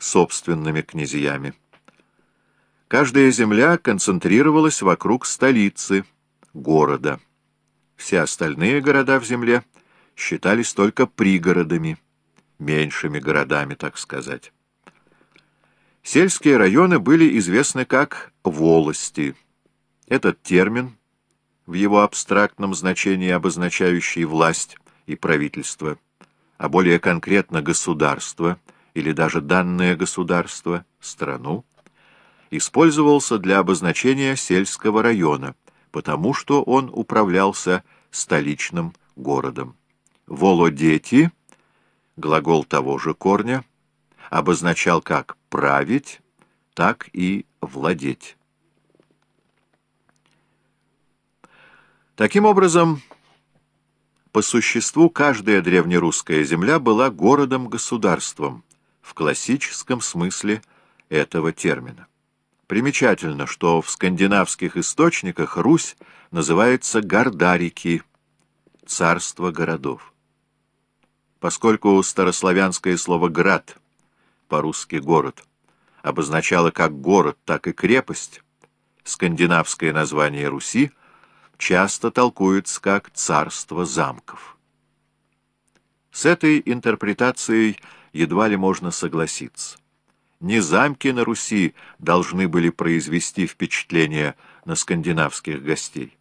собственными князьями. Каждая земля концентрировалась вокруг столицы, города. Все остальные города в земле считались только пригородами, меньшими городами, так сказать. Сельские районы были известны как «волости». Этот термин, в его абстрактном значении обозначающий власть и правительство, а более конкретно государство или даже данное государство, страну, использовался для обозначения сельского района, потому что он управлялся столичным городом. «Володети» — глагол того же корня, обозначал как «править», так и «владеть». Таким образом, по существу каждая древнерусская земля была городом-государством в классическом смысле этого термина. Примечательно, что в скандинавских источниках Русь называется Гордарики, царство городов. Поскольку старославянское слово «град», по-русски «город», обозначало как город, так и крепость, скандинавское название Руси часто толкуется как «царство замков». С этой интерпретацией едва ли можно согласиться. Не замки на Руси должны были произвести впечатление на скандинавских гостей,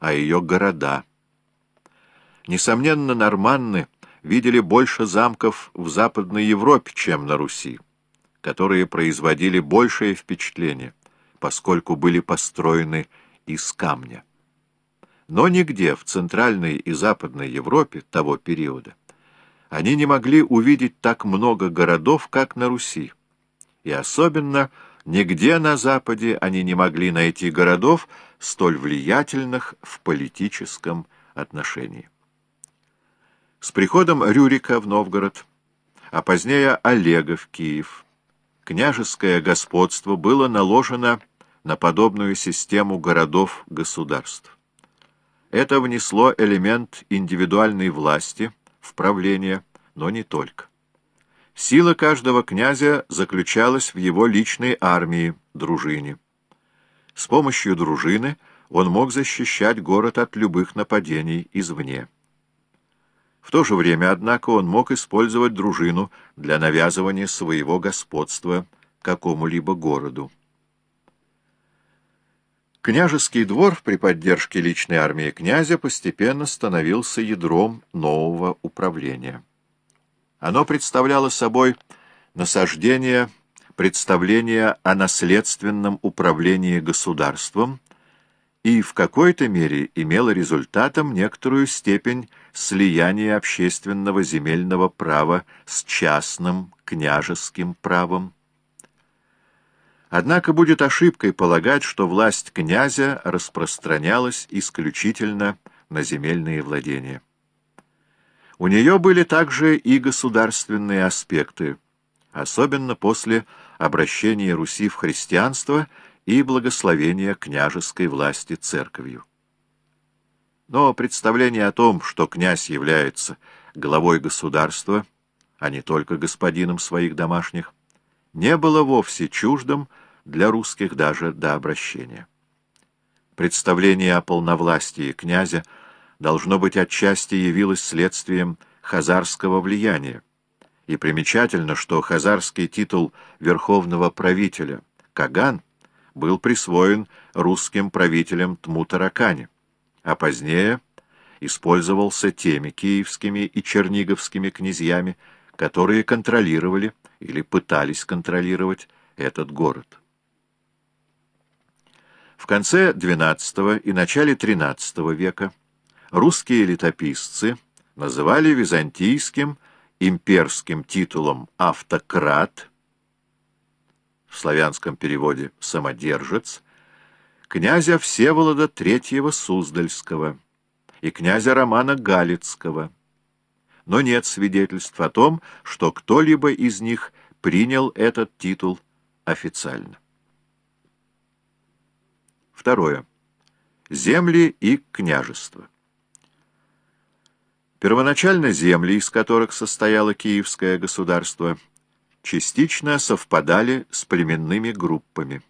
а ее города. Несомненно, норманны видели больше замков в Западной Европе, чем на Руси, которые производили большее впечатление, поскольку были построены из камня. Но нигде в Центральной и Западной Европе того периода они не могли увидеть так много городов, как на Руси и особенно нигде на Западе они не могли найти городов, столь влиятельных в политическом отношении. С приходом Рюрика в Новгород, а позднее Олега в Киев, княжеское господство было наложено на подобную систему городов-государств. Это внесло элемент индивидуальной власти в правление, но не только. Сила каждого князя заключалась в его личной армии, дружине. С помощью дружины он мог защищать город от любых нападений извне. В то же время, однако, он мог использовать дружину для навязывания своего господства какому-либо городу. Княжеский двор при поддержке личной армии князя постепенно становился ядром нового управления. Оно представляло собой насаждение представления о наследственном управлении государством и в какой-то мере имело результатом некоторую степень слияния общественного земельного права с частным княжеским правом. Однако будет ошибкой полагать, что власть князя распространялась исключительно на земельные владения. У нее были также и государственные аспекты, особенно после обращения Руси в христианство и благословения княжеской власти церковью. Но представление о том, что князь является главой государства, а не только господином своих домашних, не было вовсе чуждым для русских даже до обращения. Представление о полновластии князя – должно быть, отчасти явилось следствием хазарского влияния. И примечательно, что хазарский титул верховного правителя Каган был присвоен русским правителям Тмутаракане, а позднее использовался теми киевскими и черниговскими князьями, которые контролировали или пытались контролировать этот город. В конце XII и начале XIII века русские летописцы называли византийским имперским титулом «автократ», в славянском переводе «самодержец», князя Всеволода III Суздальского и князя Романа Галицкого. Но нет свидетельств о том, что кто-либо из них принял этот титул официально. Второе. Земли и княжества. Первоначально земли, из которых состояло Киевское государство, частично совпадали с племенными группами.